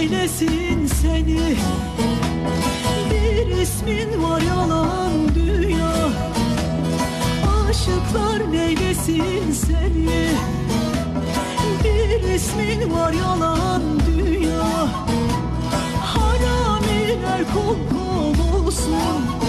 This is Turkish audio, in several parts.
neylesin seni. Bir ismin var yalan dünya. Aşıklar neylesin seni? Bir ismin var yalan dünya. Haramiler kol kol olsun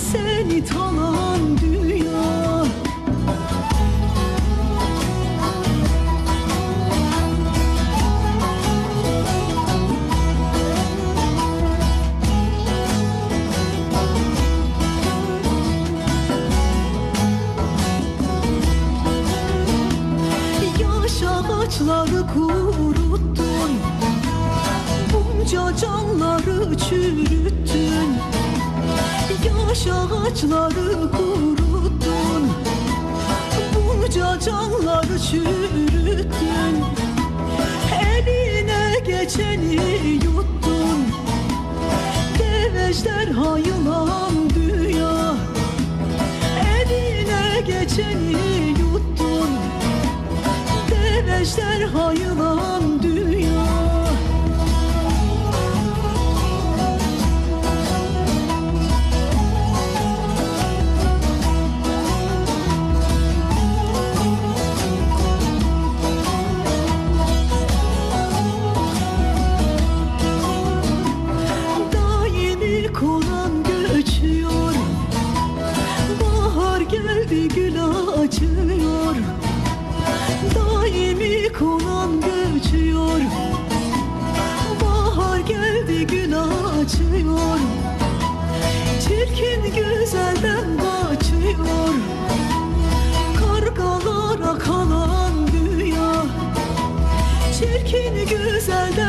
seni talan dünya. Yaş ağaçları kuruttun Bunca canları çürüttün Yaş ağaçları kuruttun. Bunca canları çürüttün. Eline geçeni yuttun. Devejder hayılan dünya. Eline geçeni yuttun. Devejder hayılan kaçıyor Çirkin güzelden kaçıyor Kargalara kalan dünya. Çirkin güzelden